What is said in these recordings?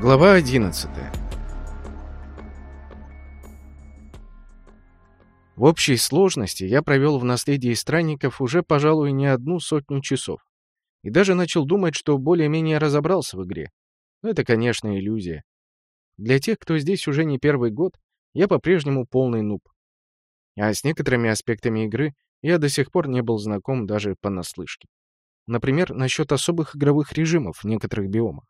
Глава 11 В общей сложности я провел в наследии странников уже, пожалуй, не одну сотню часов. И даже начал думать, что более-менее разобрался в игре. Но это, конечно, иллюзия. Для тех, кто здесь уже не первый год, я по-прежнему полный нуб. А с некоторыми аспектами игры я до сих пор не был знаком даже понаслышке. Например, насчет особых игровых режимов в некоторых биомах.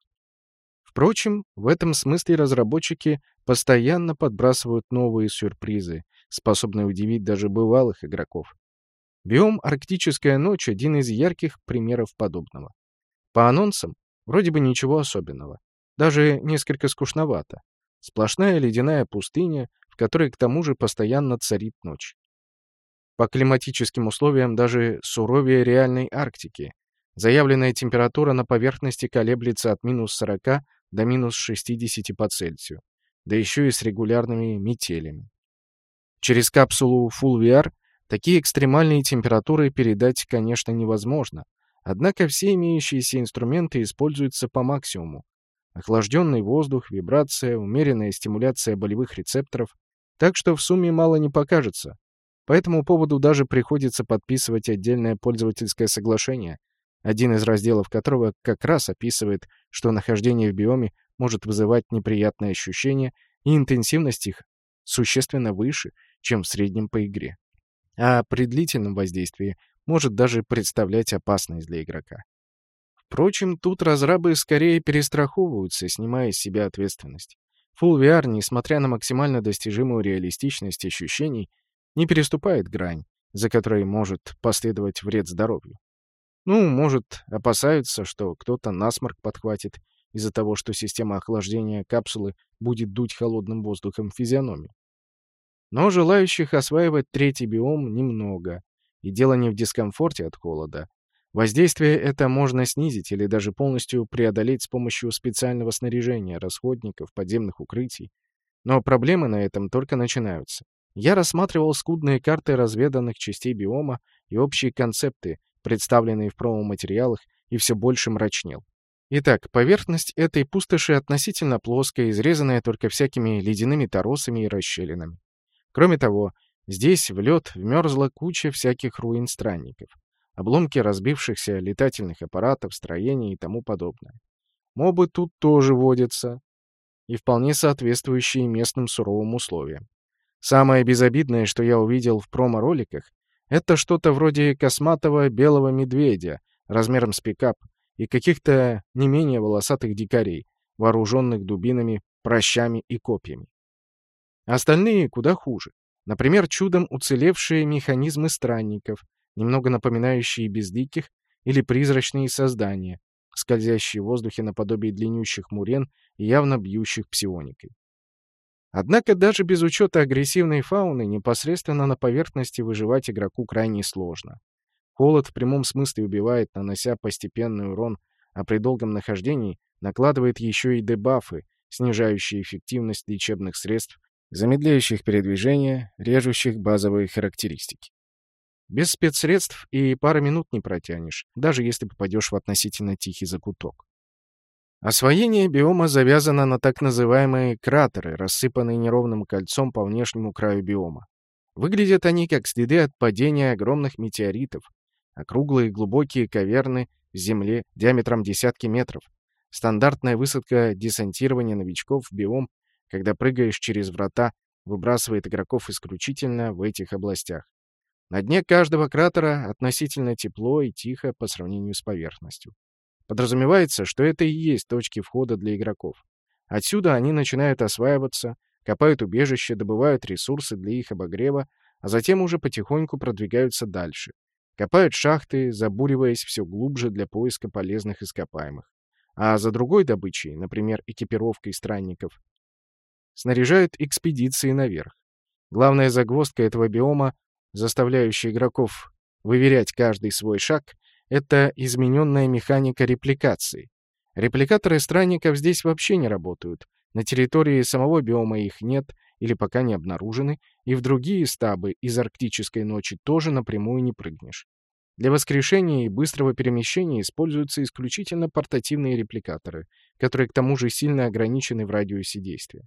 Впрочем, в этом смысле разработчики постоянно подбрасывают новые сюрпризы, способные удивить даже бывалых игроков. Биом «Арктическая ночь» — один из ярких примеров подобного. По анонсам, вроде бы ничего особенного. Даже несколько скучновато. Сплошная ледяная пустыня, в которой к тому же постоянно царит ночь. По климатическим условиям даже суровее реальной Арктики. Заявленная температура на поверхности колеблется от минус 40 до минус 60 по Цельсию, да еще и с регулярными метелями. Через капсулу Full VR такие экстремальные температуры передать, конечно, невозможно, однако все имеющиеся инструменты используются по максимуму. Охлажденный воздух, вибрация, умеренная стимуляция болевых рецепторов, так что в сумме мало не покажется. По этому поводу даже приходится подписывать отдельное пользовательское соглашение, один из разделов которого как раз описывает, что нахождение в биоме может вызывать неприятные ощущения, и интенсивность их существенно выше, чем в среднем по игре. А при длительном воздействии может даже представлять опасность для игрока. Впрочем, тут разрабы скорее перестраховываются, снимая с себя ответственность. Full VR, несмотря на максимально достижимую реалистичность ощущений, не переступает грань, за которой может последовать вред здоровью. Ну, может, опасаются, что кто-то насморк подхватит из-за того, что система охлаждения капсулы будет дуть холодным воздухом в физиономию. Но желающих осваивать третий биом немного, и дело не в дискомфорте от холода. Воздействие это можно снизить или даже полностью преодолеть с помощью специального снаряжения, расходников, подземных укрытий. Но проблемы на этом только начинаются. Я рассматривал скудные карты разведанных частей биома и общие концепты, представленные в промо-материалах, и все больше мрачнел. Итак, поверхность этой пустоши относительно плоская, изрезанная только всякими ледяными торосами и расщелинами. Кроме того, здесь в лед вмерзла куча всяких руин странников, обломки разбившихся летательных аппаратов, строений и тому подобное. Мобы тут тоже водятся, и вполне соответствующие местным суровым условиям. Самое безобидное, что я увидел в промо-роликах, это что-то вроде косматого белого медведя размером с пикап и каких-то не менее волосатых дикарей, вооруженных дубинами, прощами и копьями. Остальные куда хуже. Например, чудом уцелевшие механизмы странников, немного напоминающие безликих или призрачные создания, скользящие в воздухе наподобие длиннющих мурен и явно бьющих псионикой. Однако даже без учета агрессивной фауны непосредственно на поверхности выживать игроку крайне сложно. Холод в прямом смысле убивает, нанося постепенный урон, а при долгом нахождении накладывает еще и дебафы, снижающие эффективность лечебных средств, замедляющих передвижение, режущих базовые характеристики. Без спецсредств и пары минут не протянешь, даже если попадешь в относительно тихий закуток. Освоение биома завязано на так называемые кратеры, рассыпанные неровным кольцом по внешнему краю биома. Выглядят они как следы от падения огромных метеоритов, округлые глубокие каверны в земле диаметром десятки метров. Стандартная высадка десантирования новичков в биом, когда прыгаешь через врата, выбрасывает игроков исключительно в этих областях. На дне каждого кратера относительно тепло и тихо по сравнению с поверхностью. Подразумевается, что это и есть точки входа для игроков. Отсюда они начинают осваиваться, копают убежище, добывают ресурсы для их обогрева, а затем уже потихоньку продвигаются дальше. Копают шахты, забуриваясь все глубже для поиска полезных ископаемых. А за другой добычей, например, экипировкой странников, снаряжают экспедиции наверх. Главная загвоздка этого биома, заставляющая игроков выверять каждый свой шаг, это измененная механика репликации. Репликаторы странников здесь вообще не работают. На территории самого биома их нет или пока не обнаружены, и в другие стабы из арктической ночи тоже напрямую не прыгнешь. Для воскрешения и быстрого перемещения используются исключительно портативные репликаторы, которые к тому же сильно ограничены в радиусе действия.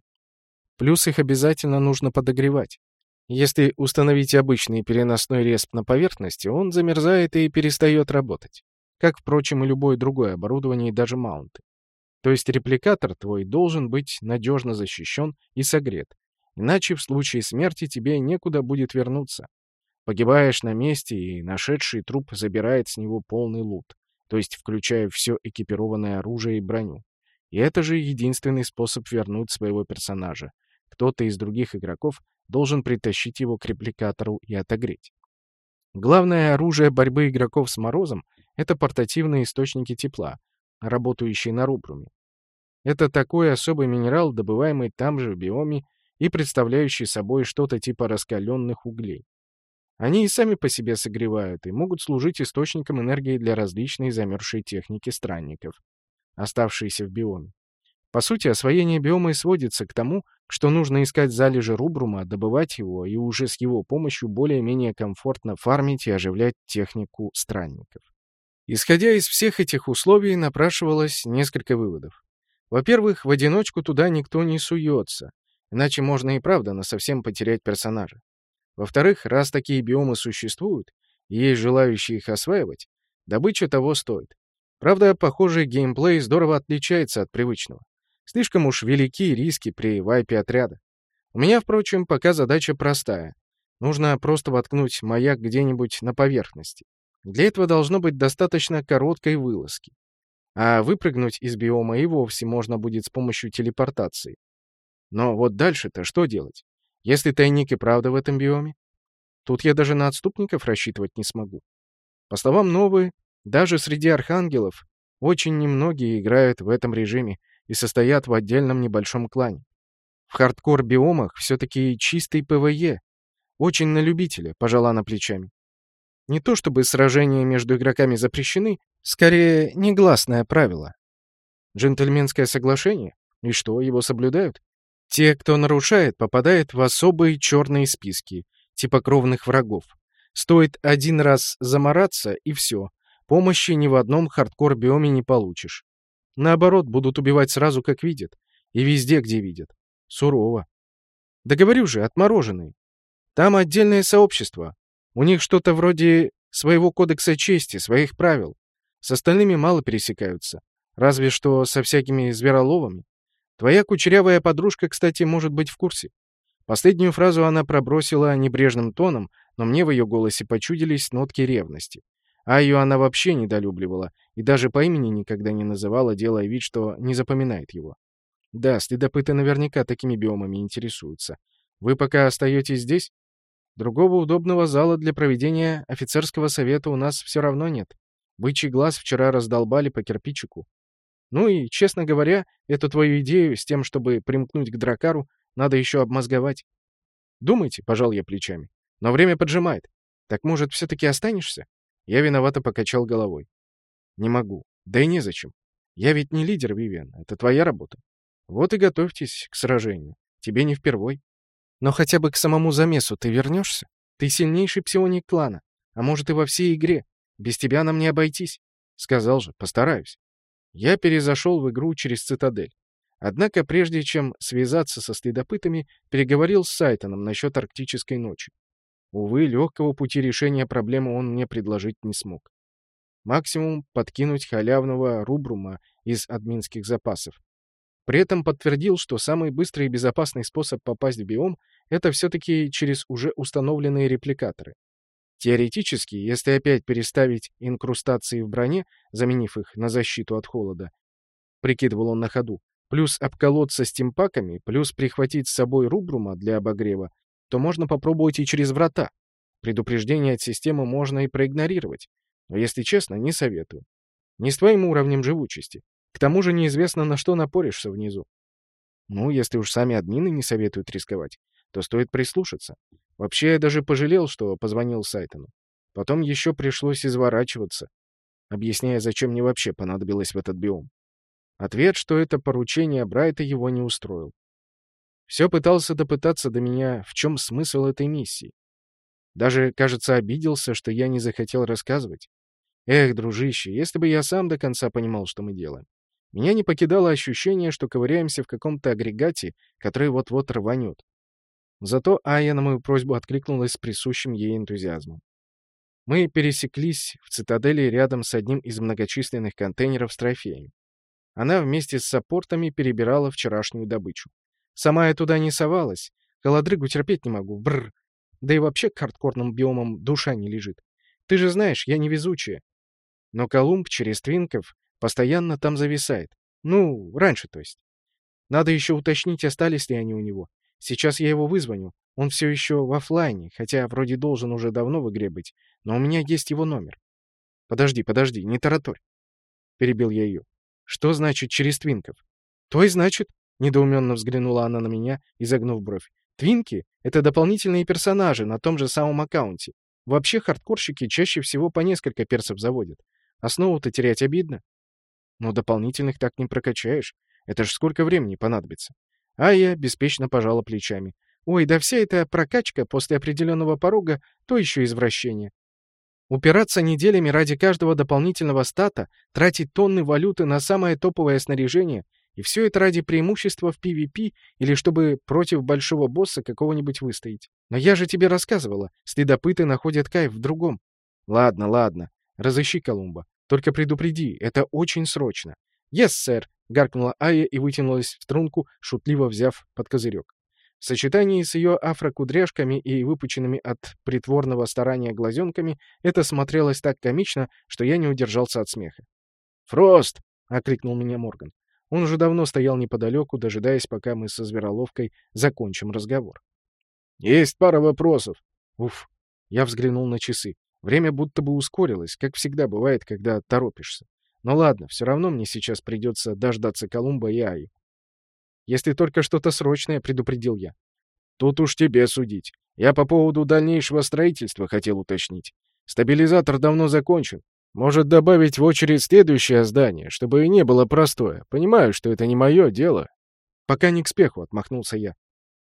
Плюс их обязательно нужно подогревать. Если установить обычный переносной респ на поверхности, он замерзает и перестает работать. Как, впрочем, и любое другое оборудование даже маунты. То есть репликатор твой должен быть надежно защищен и согрет. Иначе в случае смерти тебе некуда будет вернуться. Погибаешь на месте, и нашедший труп забирает с него полный лут, то есть включая все экипированное оружие и броню. И это же единственный способ вернуть своего персонажа. Кто-то из других игроков должен притащить его к репликатору и отогреть. Главное оружие борьбы игроков с морозом — это портативные источники тепла, работающие на рубруме. Это такой особый минерал, добываемый там же в биоме и представляющий собой что-то типа раскаленных углей. Они и сами по себе согревают и могут служить источником энергии для различной замерзшей техники странников, оставшейся в биоме. По сути, освоение биома сводится к тому, что нужно искать залежи рубрума, добывать его и уже с его помощью более-менее комфортно фармить и оживлять технику странников. Исходя из всех этих условий, напрашивалось несколько выводов. Во-первых, в одиночку туда никто не суется, иначе можно и правда насовсем потерять персонажа. Во-вторых, раз такие биомы существуют, и есть желающие их осваивать, добыча того стоит. Правда, похоже, геймплей здорово отличается от привычного. Слишком уж велики риски при вайпе отряда. У меня, впрочем, пока задача простая. Нужно просто воткнуть маяк где-нибудь на поверхности. Для этого должно быть достаточно короткой вылазки. А выпрыгнуть из биома и вовсе можно будет с помощью телепортации. Но вот дальше-то что делать? Если тайник и правда в этом биоме? Тут я даже на отступников рассчитывать не смогу. По словам Новы, даже среди архангелов очень немногие играют в этом режиме и состоят в отдельном небольшом клане. В хардкор-биомах все-таки чистый PvE. Очень на любителя, пожала она плечами. Не то чтобы сражения между игроками запрещены, скорее негласное правило. Джентльменское соглашение? И что, его соблюдают? Те, кто нарушает, попадают в особые черные списки, типа кровных врагов. Стоит один раз замораться, и все. Помощи ни в одном хардкор-биоме не получишь. Наоборот, будут убивать сразу, как видят. И везде, где видят. Сурово. Да говорю же, отмороженные. Там отдельное сообщество, у них что-то вроде своего кодекса чести, своих правил. С остальными мало пересекаются. Разве что со всякими звероловами. Твоя кучерявая подружка, кстати, может быть в курсе. Последнюю фразу она пробросила небрежным тоном, но мне в ее голосе почудились нотки ревности. А ее она вообще недолюбливала и даже по имени никогда не называла, делая вид, что не запоминает его. Да, следопыты наверняка такими биомами интересуются. Вы пока остаетесь здесь? Другого удобного зала для проведения офицерского совета у нас все равно нет. Бычий глаз вчера раздолбали по кирпичику. Ну и, честно говоря, эту твою идею с тем, чтобы примкнуть к дракару, надо еще обмозговать. Думайте, пожал я плечами. Но время поджимает. Так, может, все-таки останешься? Я виновато покачал головой. Не могу. Да и незачем. Я ведь не лидер, Вивиан. Это твоя работа. Вот и готовьтесь к сражению. Тебе не впервой. Но хотя бы к самому замесу ты вернешься? Ты сильнейший псионик клана, а может и во всей игре. Без тебя нам не обойтись. Сказал же, постараюсь. Я перезашел в игру через цитадель. Однако, прежде чем связаться со следопытами, переговорил с Сайтоном насчет арктической ночи. Увы, легкого пути решения проблемы он мне предложить не смог. Максимум подкинуть халявного рубрума из админских запасов. При этом подтвердил, что самый быстрый и безопасный способ попасть в биом это все-таки через уже установленные репликаторы. Теоретически, если опять переставить инкрустации в броне, заменив их на защиту от холода, прикидывал он на ходу, плюс обколоться стимпаками, плюс прихватить с собой рубрума для обогрева, то можно попробовать и через врата. Предупреждение от системы можно и проигнорировать, но, если честно, не советую. Не с твоим уровнем живучести. К тому же неизвестно, на что напоришься внизу. Ну, если уж сами админы не советуют рисковать, то стоит прислушаться. Вообще, я даже пожалел, что позвонил Сайтону. Потом еще пришлось изворачиваться, объясняя, зачем мне вообще понадобилось в этот биом. Ответ, что это поручение Брайта его не устроил. Все пытался допытаться до меня, в чем смысл этой миссии. Даже, кажется, обиделся, что я не захотел рассказывать. Эх, дружище, если бы я сам до конца понимал, что мы делаем. Меня не покидало ощущение, что ковыряемся в каком-то агрегате, который вот-вот рванет. Зато Ая на мою просьбу откликнулась с присущим ей энтузиазмом. Мы пересеклись в цитадели рядом с одним из многочисленных контейнеров с трофеями. Она вместе с саппортами перебирала вчерашнюю добычу. Сама я туда не совалась. Холодрыгу терпеть не могу. Бррр. Да и вообще к хардкорным биомам душа не лежит. Ты же знаешь, я невезучая. Но Колумб через Твинков постоянно там зависает. Ну, раньше, то есть. Надо еще уточнить, остались ли они у него. Сейчас я его вызвоню. Он все еще в офлайне, хотя вроде должен уже давно в игре быть. Но у меня есть его номер. Подожди, подожди, не тараторь. Перебил я ее. Что значит через твинков? То и значит, недоуменно взглянула она на меня, изогнув бровь. Твинки — это дополнительные персонажи на том же самом аккаунте. Вообще хардкорщики чаще всего по несколько персов заводят. Основу-то терять обидно. Но дополнительных так не прокачаешь. Это ж сколько времени понадобится. А я беспечно пожала плечами. Ой, да вся эта прокачка после определенного порога — то еще извращение. Упираться неделями ради каждого дополнительного стата, тратить тонны валюты на самое топовое снаряжение, и все это ради преимущества в PvP или чтобы против большого босса какого-нибудь выстоять. Но я же тебе рассказывала, следопыты находят кайф в другом. Ладно, ладно, разыщи Колумба. Только предупреди, это очень срочно. «Yes, сэр», — гаркнула Ая и вытянулась в струнку, шутливо взяв под козырек. В сочетании с ее афрокудряшками и выпученными от притворного старания глазенками это смотрелось так комично, что я не удержался от смеха. «Фрост!» — окликнул меня Морган. Он уже давно стоял неподалеку, дожидаясь, пока мы со Звероловкой закончим разговор. «Есть пара вопросов». Уф. Я взглянул на часы. Время будто бы ускорилось, как всегда бывает, когда торопишься. Но ладно, все равно мне сейчас придется дождаться Колумба и Аи. Если только что-то срочное, предупредил я. Тут уж тебе судить. Я по поводу дальнейшего строительства хотел уточнить. Стабилизатор давно закончен. Может добавить в очередь следующее здание, чтобы и не было простое. Понимаю, что это не мое дело. Пока не к спеху, отмахнулся я.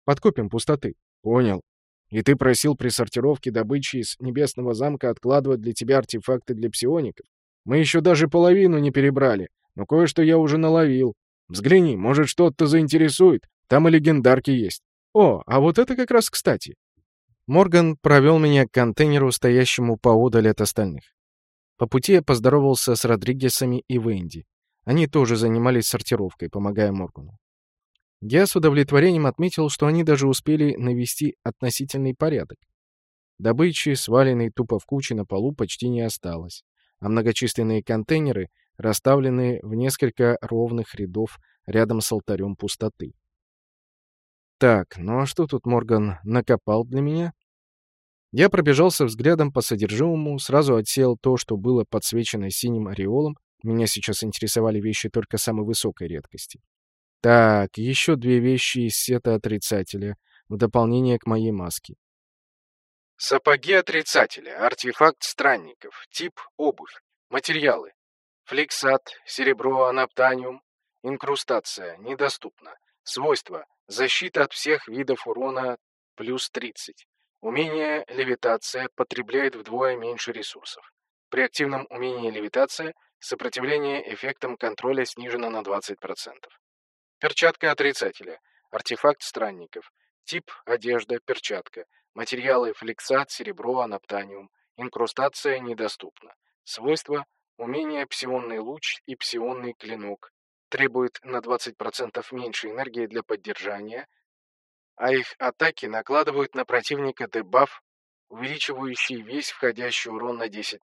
Подкопим пустоты. Понял. И ты просил при сортировке добычи из Небесного замка откладывать для тебя артефакты для псиоников? Мы еще даже половину не перебрали, но кое-что я уже наловил. Взгляни, может, что-то заинтересует. Там и легендарки есть. О, а вот это как раз кстати. Морган провел меня к контейнеру, стоящему поодаль от остальных. По пути я поздоровался с Родригесами и Венди. Они тоже занимались сортировкой, помогая Моргану. Я с удовлетворением отметил, что они даже успели навести относительный порядок. Добычи, сваленной тупо в куче на полу, почти не осталось, а многочисленные контейнеры расставлены в несколько ровных рядов рядом с алтарем пустоты. Так, ну а что тут Морган накопал для меня? Я пробежался взглядом по содержимому, сразу отсеял то, что было подсвечено синим ореолом. Меня сейчас интересовали вещи только самой высокой редкости. Так, еще две вещи из сета отрицателя, в дополнение к моей маске. Сапоги отрицателя, артефакт странников, тип обувь, материалы. Фликсат, серебро, анаптаниум. Инкрустация. Недоступна. Свойства. Защита от всех видов урона плюс 30. Умение левитация потребляет вдвое меньше ресурсов. При активном умении левитация сопротивление эффектам контроля снижено на 20%. Перчатка отрицателя. Артефакт странников. Тип одежда, перчатка. Материалы флексат, серебро, анаптаниум. Инкрустация недоступна. Свойства Умение псионный луч и псионный клинок требуют на 20% меньше энергии для поддержания, а их атаки накладывают на противника дебаф, увеличивающий весь входящий урон на 10%.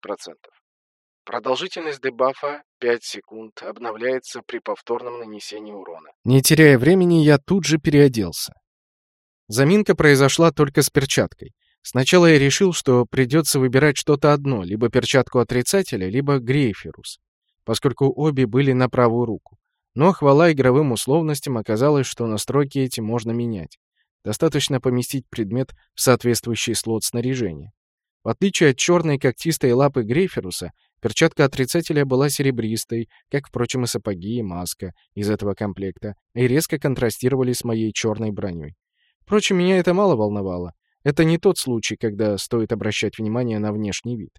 Продолжительность дебафа 5 секунд обновляется при повторном нанесении урона. Не теряя времени, я тут же переоделся. Заминка произошла только с перчаткой. Сначала я решил, что придется выбирать что-то одно, либо перчатку отрицателя, либо грейферус, поскольку обе были на правую руку. Но хвала игровым условностям оказалось, что настройки эти можно менять. Достаточно поместить предмет в соответствующий слот снаряжения. В отличие от черной когтистой лапы грейферуса, перчатка отрицателя была серебристой, как, впрочем, и сапоги и маска из этого комплекта, и резко контрастировали с моей черной броней. Впрочем, меня это мало волновало. Это не тот случай, когда стоит обращать внимание на внешний вид.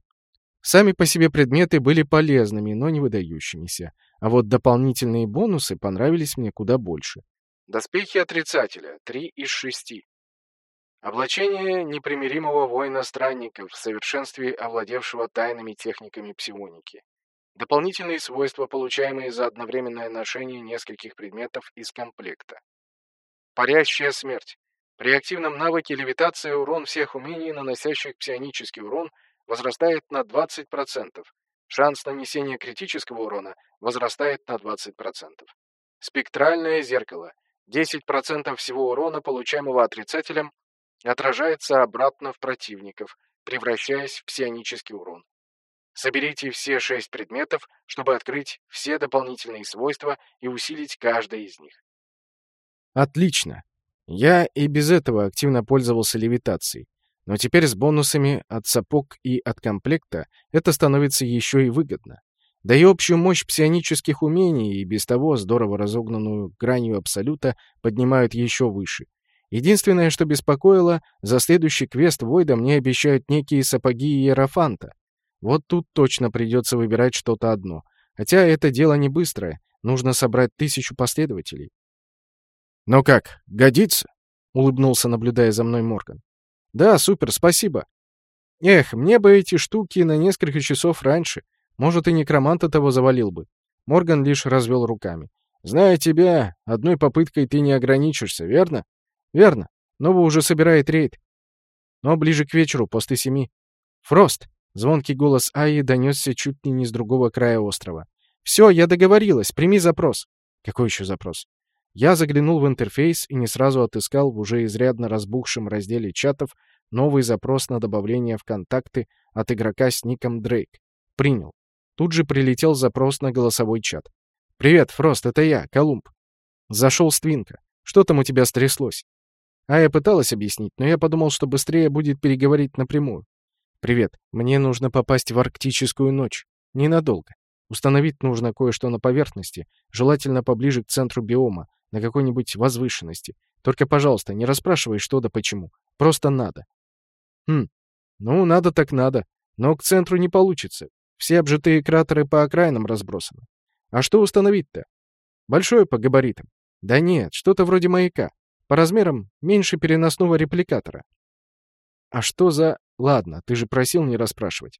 Сами по себе предметы были полезными, но не выдающимися. А вот дополнительные бонусы понравились мне куда больше. Доспехи Отрицателя. Три из шести. Облачение непримиримого воина-странника в совершенстве овладевшего тайными техниками псионики. Дополнительные свойства, получаемые за одновременное ношение нескольких предметов из комплекта. Парящая смерть. При активном навыке левитация урон всех умений, наносящих псионический урон, возрастает на 20%. Шанс нанесения критического урона возрастает на 20%. Спектральное зеркало. 10% всего урона, получаемого отрицателем, отражается обратно в противников, превращаясь в псионический урон. Соберите все шесть предметов, чтобы открыть все дополнительные свойства и усилить каждое из них. Отлично. Я и без этого активно пользовался левитацией. Но теперь с бонусами от сапог и от комплекта это становится еще и выгодно. Да и общую мощь псионических умений и без того здорово разогнанную гранью Абсолюта поднимают еще выше. Единственное, что беспокоило, за следующий квест Войда мне обещают некие сапоги Иерофанта. Вот тут точно придется выбирать что-то одно. Хотя это дело не быстрое, нужно собрать тысячу последователей. «Ну как, годится?» — улыбнулся, наблюдая за мной Морган. «Да, супер, спасибо. Эх, мне бы эти штуки на несколько часов раньше. Может, и некроманта того завалил бы». Морган лишь развел руками. «Зная тебя, одной попыткой ты не ограничишься, верно?» «Верно. Нова уже собирает рейд. Но ближе к вечеру, после семи». «Фрост!» — звонкий голос Аи донесся чуть ли не с другого края острова. «Все, я договорилась. Прими запрос». «Какой еще запрос?» Я заглянул в интерфейс и не сразу отыскал в уже изрядно разбухшем разделе чатов новый запрос на добавление в контакты от игрока с ником Дрейк. Принял. Тут же прилетел запрос на голосовой чат. «Привет, Фрост, это я, Колумб». Зашел с Твинка. Что там у тебя стряслось? А я пыталась объяснить, но я подумал, что быстрее будет переговорить напрямую. «Привет, мне нужно попасть в арктическую ночь. Ненадолго. Установить нужно кое-что на поверхности, желательно поближе к центру биома, на какой-нибудь возвышенности. Только, пожалуйста, не расспрашивай, что да почему. Просто надо. Хм, ну, надо так надо. Но к центру не получится. Все обжитые кратеры по окраинам разбросаны. А что установить-то? Большое по габаритам. Да нет, что-то вроде маяка. По размерам меньше переносного репликатора. А что за... Ладно, ты же просил не расспрашивать.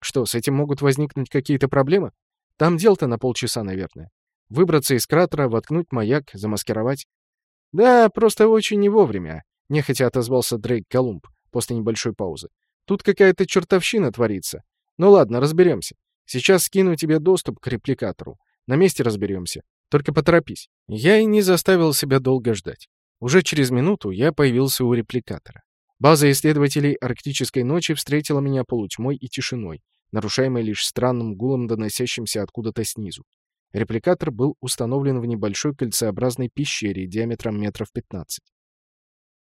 Что, с этим могут возникнуть какие-то проблемы? Там дел-то на полчаса, наверное. Выбраться из кратера, воткнуть маяк, замаскировать. Да, просто очень не вовремя, нехотя отозвался Дрейк Колумб после небольшой паузы. Тут какая-то чертовщина творится. Ну ладно, разберемся. Сейчас скину тебе доступ к репликатору. На месте разберемся. Только поторопись. Я и не заставил себя долго ждать. Уже через минуту я появился у репликатора. База исследователей Арктической ночи встретила меня полутьмой и тишиной, нарушаемой лишь странным гулом, доносящимся откуда-то снизу. Репликатор был установлен в небольшой кольцеобразной пещере диаметром метров 15.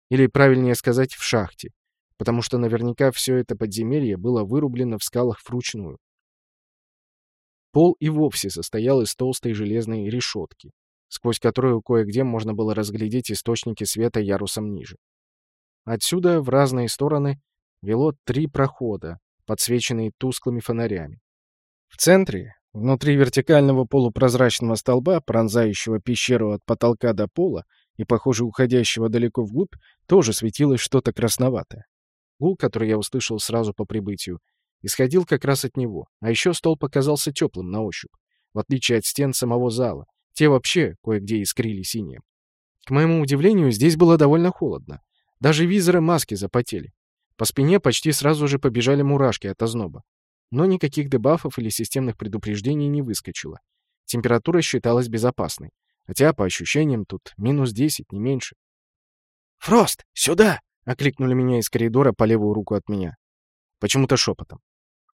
Или, правильнее сказать, в шахте, потому что наверняка все это подземелье было вырублено в скалах вручную. Пол и вовсе состоял из толстой железной решетки, сквозь которую кое-где можно было разглядеть источники света ярусом ниже. Отсюда в разные стороны вело три прохода, подсвеченные тусклыми фонарями. В центре, Внутри вертикального полупрозрачного столба, пронзающего пещеру от потолка до пола и, похоже, уходящего далеко вглубь, тоже светилось что-то красноватое. Гул, который я услышал сразу по прибытию, исходил как раз от него, а еще стол показался теплым на ощупь, в отличие от стен самого зала. Те вообще кое-где искрили синим. К моему удивлению, здесь было довольно холодно. Даже визоры маски запотели. По спине почти сразу же побежали мурашки от озноба но никаких дебафов или системных предупреждений не выскочило. Температура считалась безопасной, хотя, по ощущениям, тут минус 10, не меньше. «Фрост, сюда!» — окликнули меня из коридора по левую руку от меня. Почему-то шепотом.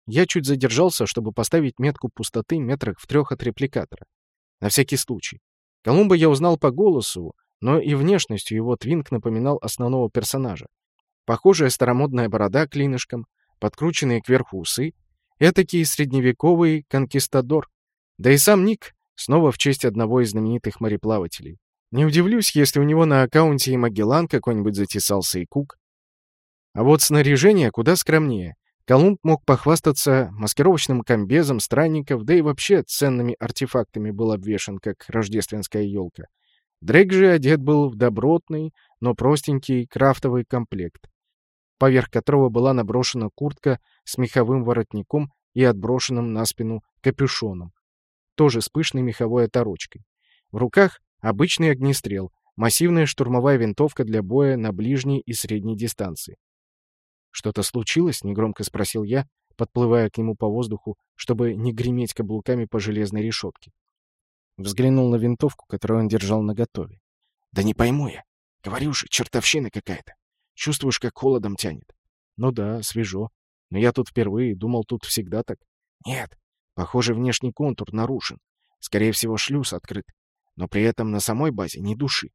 Я чуть задержался, чтобы поставить метку пустоты метрах в трех от репликатора. На всякий случай. Колумба я узнал по голосу, но и внешностью его твинк напоминал основного персонажа. Похожая старомодная борода клинышком, подкрученные кверху усы, Этакий средневековый конкистадор. Да и сам Ник снова в честь одного из знаменитых мореплавателей. Не удивлюсь, если у него на аккаунте и Магеллан какой-нибудь затесался и Кук. А вот снаряжение куда скромнее. Колумб мог похвастаться маскировочным комбезом странников, да и вообще ценными артефактами был обвешан, как рождественская елка. Дрейк же одет был в добротный, но простенький крафтовый комплект, поверх которого была наброшена куртка с меховым воротником и отброшенным на спину капюшоном, тоже с пышной меховой оторочкой. В руках обычный огнестрел, массивная штурмовая винтовка для боя на ближней и средней дистанции. «Что-то случилось?» — негромко спросил я, подплывая к нему по воздуху, чтобы не греметь каблуками по железной решетке. Взглянул на винтовку, которую он держал наготове. «Да не пойму я. Говорю же, чертовщина какая-то. Чувствуешь, как холодом тянет?» «Ну да, свежо. Но я тут впервые, думал, тут всегда так». «Нет. Похоже, внешний контур нарушен. Скорее всего, шлюз открыт. Но при этом на самой базе ни души.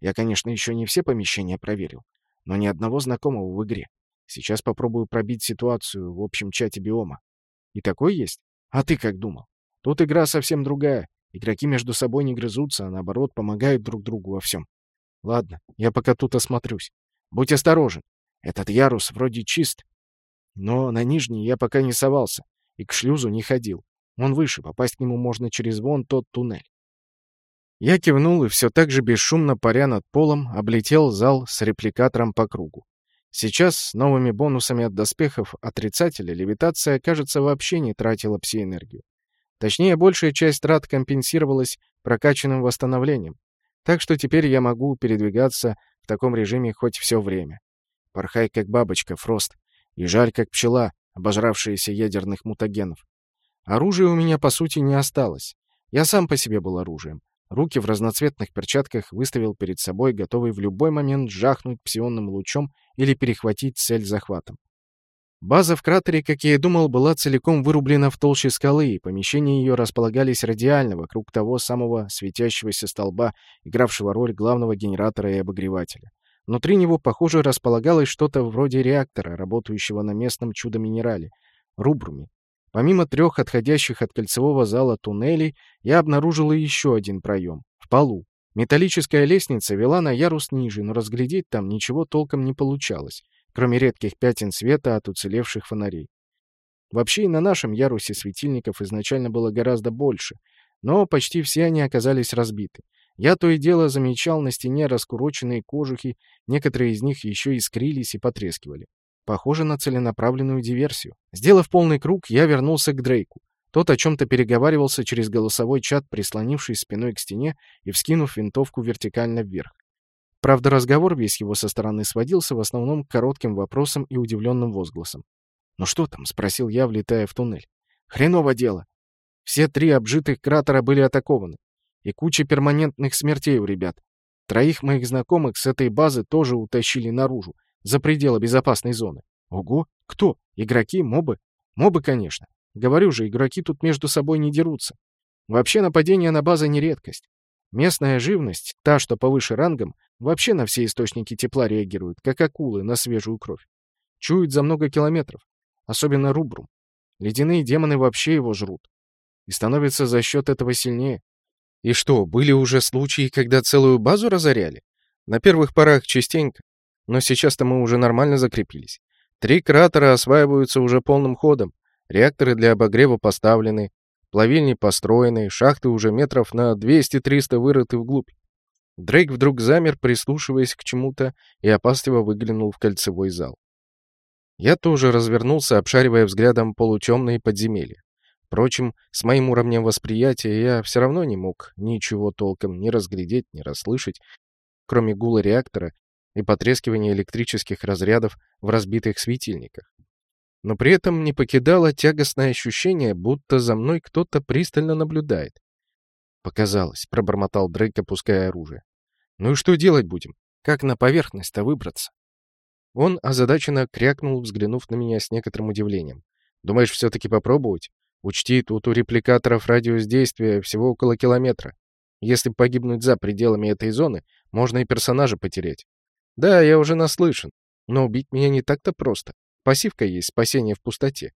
Я, конечно, еще не все помещения проверил, но ни одного знакомого в игре. Сейчас попробую пробить ситуацию в общем чате биома. И такой есть? А ты как думал? Тут игра совсем другая. Игроки между собой не грызутся, а наоборот помогают друг другу во всем. Ладно, я пока тут осмотрюсь. Будь осторожен. Этот ярус вроде чист. Но на нижний я пока не совался и к шлюзу не ходил. Он выше, попасть к нему можно через вон тот туннель. Я кивнул и все так же бесшумно паря над полом облетел зал с репликатором по кругу. Сейчас с новыми бонусами от доспехов отрицателя левитация, кажется, вообще не тратила пси-энергию. Точнее, большая часть трат компенсировалась прокачанным восстановлением. Так что теперь я могу передвигаться в таком режиме хоть все время. Порхай как бабочка, Фрост, и жаль как пчела, обожравшаяся ядерных мутагенов. Оружия у меня, по сути, не осталось. Я сам по себе был оружием. Руки в разноцветных перчатках выставил перед собой, готовый в любой момент жахнуть псионным лучом или перехватить цель захватом. База в кратере, как я и думал, была целиком вырублена в толще скалы, и помещения ее располагались радиально вокруг того самого светящегося столба, игравшего роль главного генератора и обогревателя. Внутри него, похоже, располагалось что-то вроде реактора, работающего на местном чудо-минерале — рубруме. Помимо трех отходящих от кольцевого зала туннелей, я обнаружил еще один проем — в полу. Металлическая лестница вела на ярус ниже, но разглядеть там ничего толком не получалось, кроме редких пятен света от уцелевших фонарей. Вообще и на нашем ярусе светильников изначально было гораздо больше, но почти все они оказались разбиты. Я то и дело замечал на стене раскуроченные кожухи, некоторые из них еще искрились и потрескивали. Похоже на целенаправленную диверсию. Сделав полный круг, я вернулся к Дрейку. Тот о чем-то переговаривался через голосовой чат, прислонившись спиной к стене и вскинув винтовку вертикально вверх. Правда, разговор весь его со стороны сводился в основном к коротким вопросам и удивленным возгласам. «Ну что там?» — спросил я, влетая в туннель. «Хреново дело. Все три обжитых кратера были атакованы. И куча перманентных смертей у ребят. Троих моих знакомых с этой базы тоже утащили наружу, за пределы безопасной зоны. Ого, кто? Игроки, мобы? Мобы, конечно. Говорю же, игроки тут между собой не дерутся. Вообще нападение на базы не редкость. Местная живность, та, что повыше рангом, вообще на все источники тепла реагирует, как акулы на свежую кровь. Чуют за много километров. Особенно рубрум. Ледяные демоны вообще его жрут. И становятся за счет этого сильнее. И что, были уже случаи, когда целую базу разоряли? На первых порах частенько. Но сейчас-то мы уже нормально закрепились. Три кратера осваиваются уже полным ходом. Реакторы для обогрева поставлены, плавильни построены, шахты уже метров на 200-300 вырыты вглубь. Дрейк вдруг замер, прислушиваясь к чему-то, и опасливо выглянул в кольцевой зал. Я тоже развернулся, обшаривая взглядом полутемные подземелья. Впрочем, с моим уровнем восприятия я все равно не мог ничего толком ни разглядеть, ни расслышать, кроме гула реактора и потрескивания электрических разрядов в разбитых светильниках. Но при этом не покидало тягостное ощущение, будто за мной кто-то пристально наблюдает. «Показалось», — пробормотал Дрейк, опуская оружие. «Ну и что делать будем? Как на поверхность-то выбраться?» Он озадаченно крякнул, взглянув на меня с некоторым удивлением. «Думаешь, все-таки попробовать? Учти, тут у репликаторов радиус действия всего около километра. Если погибнуть за пределами этой зоны, можно и персонажа потерять. Да, я уже наслышан, но убить меня не так-то просто. Пассивка есть спасение в пустоте.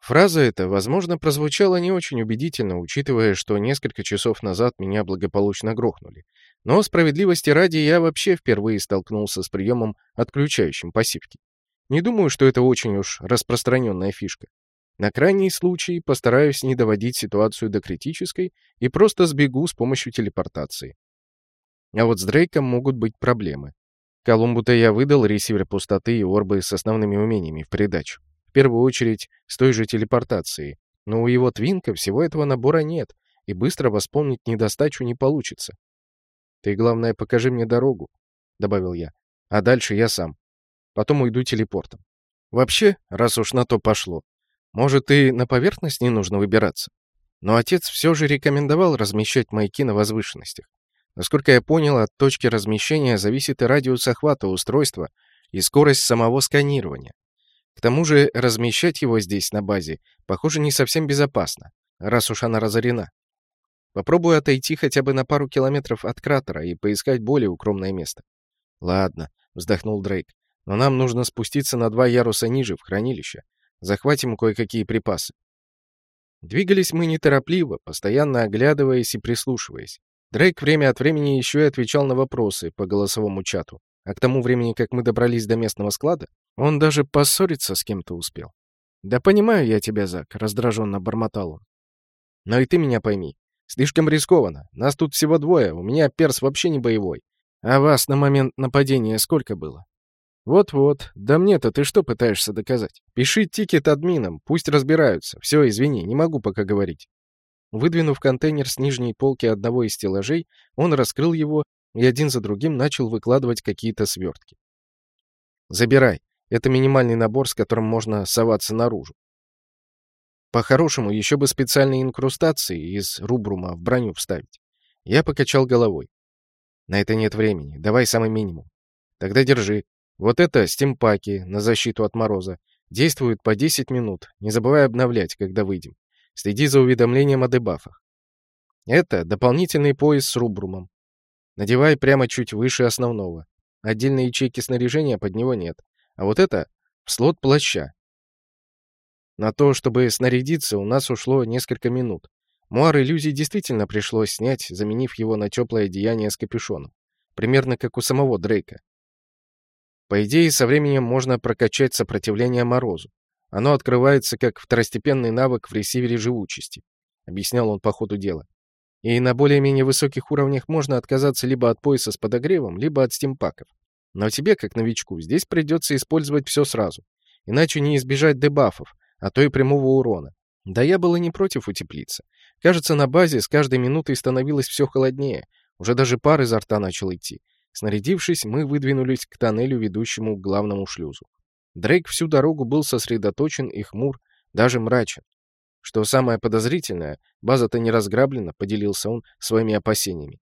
Фраза эта, возможно, прозвучала не очень убедительно, учитывая, что несколько часов назад меня благополучно грохнули. Но справедливости ради я вообще впервые столкнулся с приемом, отключающим пассивки. Не думаю, что это очень уж распространенная фишка. На крайний случай постараюсь не доводить ситуацию до критической и просто сбегу с помощью телепортации. А вот с Дрейком могут быть проблемы. Колумбу-то я выдал ресивер пустоты и орбы с основными умениями в придачу. В первую очередь с той же телепортацией. Но у его твинка всего этого набора нет, и быстро восполнить недостачу не получится. «Ты, главное, покажи мне дорогу», — добавил я. «А дальше я сам. Потом уйду телепортом. Вообще, раз уж на то пошло, может, и на поверхность не нужно выбираться. Но отец все же рекомендовал размещать маяки на возвышенностях. Насколько я понял, от точки размещения зависит и радиус охвата устройства, и скорость самого сканирования. К тому же размещать его здесь, на базе, похоже, не совсем безопасно, раз уж она разорена. Попробую отойти хотя бы на пару километров от кратера и поискать более укромное место. «Ладно», — вздохнул Дрейк, — «но нам нужно спуститься на два яруса ниже, в хранилище. Захватим кое-какие припасы». Двигались мы неторопливо, постоянно оглядываясь и прислушиваясь. Дрейк время от времени еще и отвечал на вопросы по голосовому чату. А к тому времени, как мы добрались до местного склада, он даже поссориться с кем-то успел. «Да понимаю я тебя, Зак», — раздраженно бормотал он. «Но и ты меня пойми. Слишком рискованно. Нас тут всего двое, у меня перс вообще не боевой. А вас на момент нападения сколько было?» «Вот-вот. Да мне-то ты что пытаешься доказать? Пиши тикет админам, пусть разбираются. Все, извини, не могу пока говорить». Выдвинув контейнер с нижней полки одного из стеллажей, он раскрыл его и один за другим начал выкладывать какие-то свертки. «Забирай. Это минимальный набор, с которым можно соваться наружу. По-хорошему, еще бы специальные инкрустации из рубрума в броню вставить. Я покачал головой. На это нет времени. Давай самый минимум. Тогда держи. Вот это стимпаки на защиту от мороза. Действуют по 10 минут. Не забывай обновлять, когда выйдем. Следи за уведомлением о дебафах. Это дополнительный пояс с рубрумом. Надевай прямо чуть выше основного. Отдельной ячейки снаряжения под него нет. А вот это в слот плаща. На то, чтобы снарядиться, у нас ушло несколько минут. Муар иллюзий действительно пришлось снять, заменив его на теплое одеяние с капюшоном. Примерно как у самого Дрейка. По идее, со временем можно прокачать сопротивление морозу. Оно открывается как второстепенный навык в ресивере живучести, объяснял он по ходу дела. И на более-менее высоких уровнях можно отказаться либо от пояса с подогревом, либо от стимпаков. Но тебе, как новичку, здесь придется использовать все сразу. Иначе не избежать дебафов, а то и прямого урона. Да я было не против утеплиться. Кажется, на базе с каждой минутой становилось все холоднее. Уже даже пар изо рта начал идти. Снарядившись, мы выдвинулись к тоннелю, ведущему к главному шлюзу. Дрейк всю дорогу был сосредоточен и хмур, даже мрачен. Что самое подозрительное, база-то не разграблена, поделился он своими опасениями.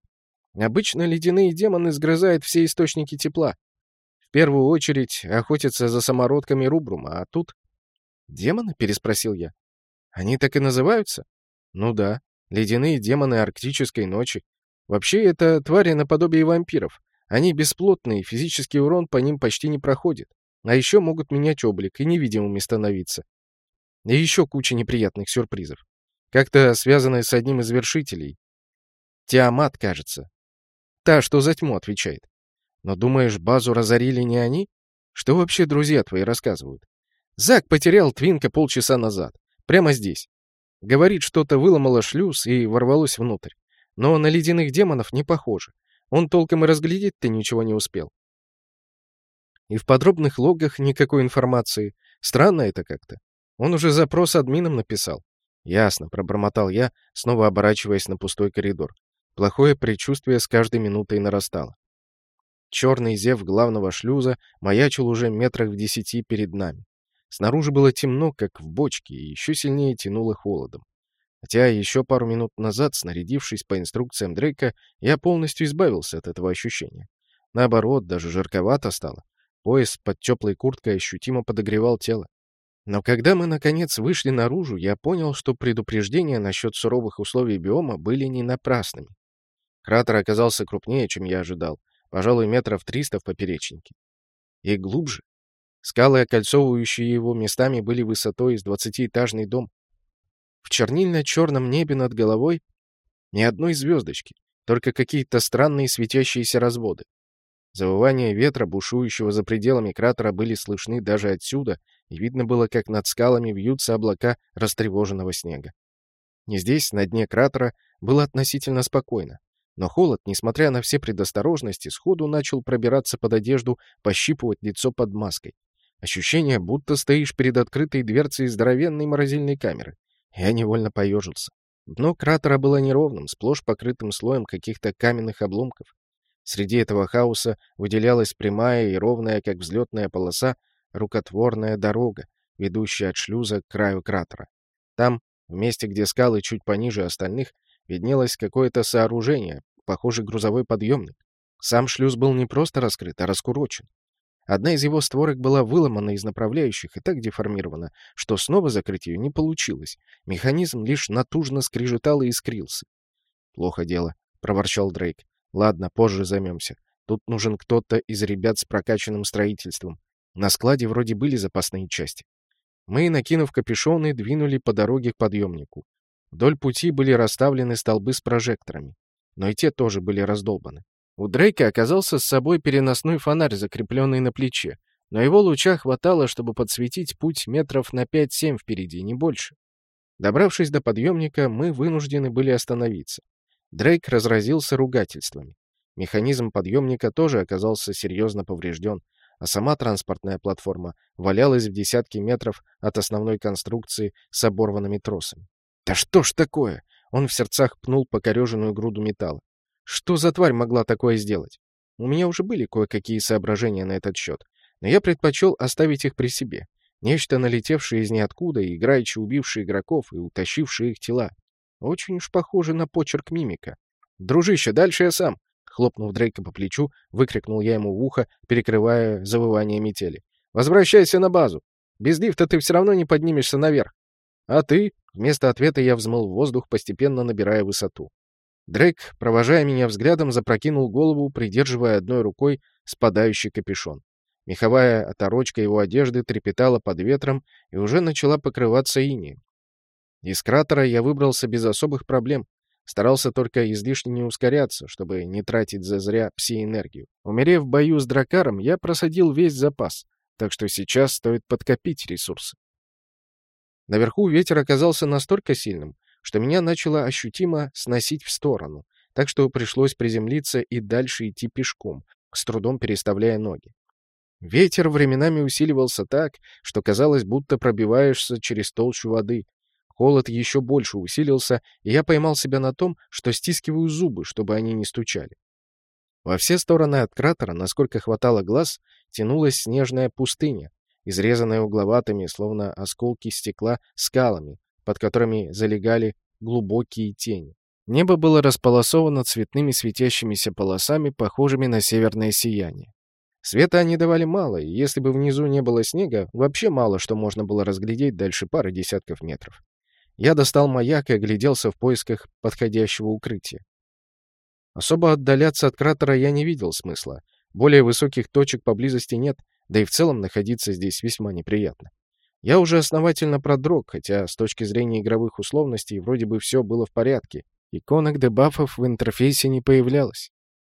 Обычно ледяные демоны сгрызают все источники тепла. В первую очередь охотятся за самородками Рубрума, а тут... «Демоны?» — переспросил я. «Они так и называются?» «Ну да, ледяные демоны арктической ночи. Вообще, это твари наподобие вампиров. Они бесплотные, физический урон по ним почти не проходит. А еще могут менять облик и невидимыми становиться. И еще куча неприятных сюрпризов. Как-то связанные с одним из вершителей. Тиамат, кажется. Та, что за тьму отвечает. Но думаешь, базу разорили не они? Что вообще друзья твои рассказывают? Зак потерял Твинка полчаса назад. Прямо здесь. Говорит, что-то выломало шлюз и ворвалось внутрь. Но на ледяных демонов не похоже. Он толком и разглядеть-то ничего не успел. И в подробных логах никакой информации. Странно это как-то. Он уже запрос админам написал. Ясно, пробормотал я, снова оборачиваясь на пустой коридор. Плохое предчувствие с каждой минутой нарастало. Черный зев главного шлюза маячил уже метрах в десяти перед нами. Снаружи было темно, как в бочке, и еще сильнее тянуло холодом. Хотя еще пару минут назад, снарядившись по инструкциям Дрейка, я полностью избавился от этого ощущения. Наоборот, даже жарковато стало. Пояс под теплой курткой ощутимо подогревал тело. Но когда мы, наконец, вышли наружу, я понял, что предупреждения насчет суровых условий биома были не напрасными. Кратер оказался крупнее, чем я ожидал, пожалуй, метров триста в поперечнике. И глубже. Скалы, окольцовывающие его местами, были высотой с двадцатиэтажный дом. В чернильно-черном небе над головой ни одной звездочки, только какие-то странные светящиеся разводы. Завывания ветра, бушующего за пределами кратера, были слышны даже отсюда, и видно было, как над скалами вьются облака растревоженного снега. Не здесь, на дне кратера, было относительно спокойно. Но холод, несмотря на все предосторожности, сходу начал пробираться под одежду, пощипывать лицо под маской. Ощущение, будто стоишь перед открытой дверцей здоровенной морозильной камеры. Я невольно поежился. Дно кратера было неровным, сплошь покрытым слоем каких-то каменных обломков. Среди этого хаоса выделялась прямая и ровная, как взлетная полоса, рукотворная дорога, ведущая от шлюза к краю кратера. Там, в месте, где скалы чуть пониже остальных, виднелось какое-то сооружение, похоже, грузовой подъемник. Сам шлюз был не просто раскрыт, а раскурочен. Одна из его створок была выломана из направляющих и так деформирована, что снова закрыть ее не получилось. Механизм лишь натужно скрежетал и искрился. «Плохо дело», — проворчал Дрейк. «Ладно, позже займемся. Тут нужен кто-то из ребят с прокачанным строительством. На складе вроде были запасные части». Мы, накинув капюшоны, двинули по дороге к подъемнику. Вдоль пути были расставлены столбы с прожекторами, но и те тоже были раздолбаны. У Дрейка оказался с собой переносной фонарь, закрепленный на плече, но его луча хватало, чтобы подсветить путь метров на 5-7 впереди, не больше. Добравшись до подъемника, мы вынуждены были остановиться. Дрейк разразился ругательствами. Механизм подъемника тоже оказался серьезно поврежден, а сама транспортная платформа валялась в десятки метров от основной конструкции с оборванными тросами. «Да что ж такое?» Он в сердцах пнул покореженную груду металла. «Что за тварь могла такое сделать?» У меня уже были кое-какие соображения на этот счет, но я предпочел оставить их при себе. Нечто, налетевшее из ниоткуда и играючи убившее игроков и утащившее их тела. Очень уж похоже на почерк мимика. «Дружище, дальше я сам!» Хлопнув Дрейка по плечу, выкрикнул я ему в ухо, перекрывая завывание метели. «Возвращайся на базу! Без лифта ты все равно не поднимешься наверх!» «А ты?» Вместо ответа я взмыл в воздух, постепенно набирая высоту. Дрейк, провожая меня взглядом, запрокинул голову, придерживая одной рукой спадающий капюшон. Меховая оторочка его одежды трепетала под ветром и уже начала покрываться инеем. Из кратера я выбрался без особых проблем. Старался только излишне не ускоряться, чтобы не тратить зазря пси-энергию. Умерев в бою с дракаром, я просадил весь запас, так что сейчас стоит подкопить ресурсы. Наверху ветер оказался настолько сильным, что меня начало ощутимо сносить в сторону, так что пришлось приземлиться и дальше идти пешком, с трудом переставляя ноги. Ветер временами усиливался так, что казалось, будто пробиваешься через толщу воды. Холод еще больше усилился, и я поймал себя на том, что стискиваю зубы, чтобы они не стучали. Во все стороны от кратера, насколько хватало глаз, тянулась снежная пустыня, изрезанная угловатыми, словно осколки стекла, скалами, под которыми залегали глубокие тени. Небо было располосовано цветными светящимися полосами, похожими на северное сияние. Света они давали мало, и если бы внизу не было снега, вообще мало что можно было разглядеть дальше пары десятков метров. Я достал маяк и огляделся в поисках подходящего укрытия. Особо отдаляться от кратера я не видел смысла. Более высоких точек поблизости нет, да и в целом находиться здесь весьма неприятно. Я уже основательно продрог, хотя с точки зрения игровых условностей вроде бы все было в порядке. Иконок дебафов в интерфейсе не появлялось.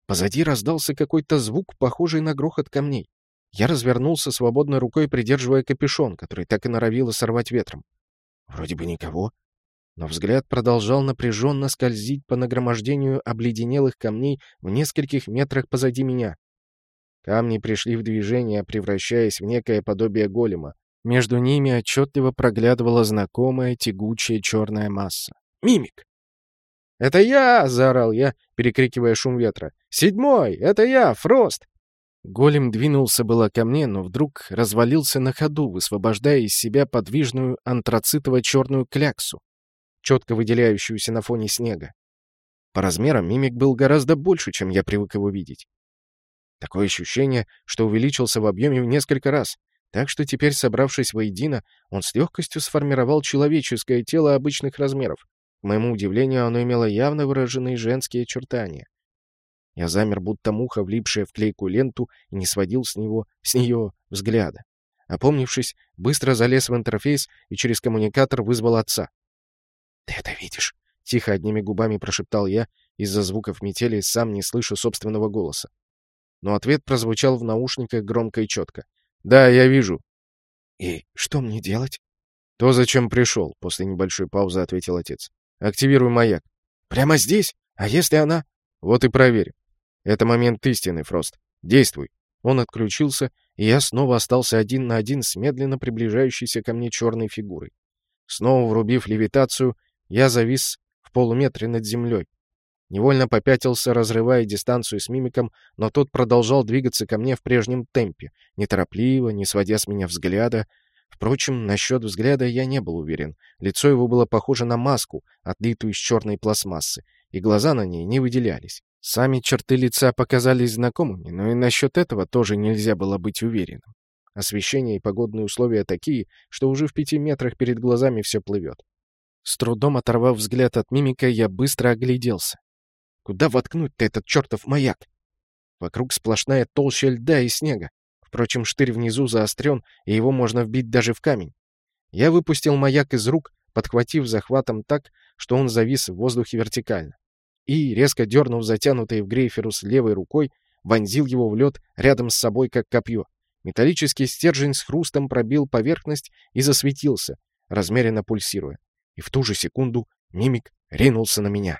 Позади раздался какой-то звук, похожий на грохот камней. Я развернулся свободной рукой, придерживая капюшон, который так и норовило сорвать ветром. Вроде бы никого. Но взгляд продолжал напряженно скользить по нагромождению обледенелых камней в нескольких метрах позади меня. Камни пришли в движение, превращаясь в некое подобие голема, между ними отчетливо проглядывала знакомая тягучая черная масса. «Мимик!» «Это я!» — заорал я, перекрикивая шум ветра. «Седьмой! Это я, Фрост!» Голем двинулся было ко мне, но вдруг развалился на ходу, высвобождая из себя подвижную антрацитово-черную кляксу, четко выделяющуюся на фоне снега. По размерам мимик был гораздо больше, чем я привык его видеть. Такое ощущение, что увеличился в объеме в несколько раз. Так что теперь, собравшись воедино, он с легкостью сформировал человеческое тело обычных размеров. К моему удивлению, оно имело явно выраженные женские очертания. Я замер, будто муха, влипшая в клейкую ленту, и не сводил с него, с нее взгляда. Опомнившись, быстро залез в интерфейс и через коммуникатор вызвал отца. «Ты это видишь?» — тихо одними губами прошептал я, из-за звуков метели, сам не слышу собственного голоса. Но ответ прозвучал в наушниках громко и четко. «Да, я вижу». «И что мне делать?» «То, зачем пришел», — после небольшой паузы ответил отец. «Активируй маяк». «Прямо здесь? А если она...» «Вот и проверь. Это момент истины, Фрост. Действуй». Он отключился, и я снова остался один на один с медленно приближающейся ко мне черной фигурой. Снова врубив левитацию, я завис в полуметре над землей. Невольно попятился, разрывая дистанцию с мимиком, но тот продолжал двигаться ко мне в прежнем темпе, неторопливо, не сводя с меня взгляда. Впрочем, насчет взгляда я не был уверен. Лицо его было похоже на маску, отлитую из черной пластмассы, и глаза на ней не выделялись. Сами черты лица показались знакомыми, но и насчет этого тоже нельзя было быть уверенным. Освещение и погодные условия такие, что уже в пяти метрах перед глазами все плывет. С трудом оторвав взгляд от мимика, я быстро огляделся. Куда воткнуть-то этот чертов маяк? Вокруг сплошная толща льда и снега. Впрочем, штырь внизу заострен, и его можно вбить даже в камень. Я выпустил маяк из рук, подхватив захватом так, что он завис в воздухе вертикально и, резко дернув затянутой в грейферус левой рукой, вонзил его в лед рядом с собой, как копье. Металлический стержень с хрустом пробил поверхность и засветился, размеренно пульсируя. И в ту же секунду мимик ринулся на меня.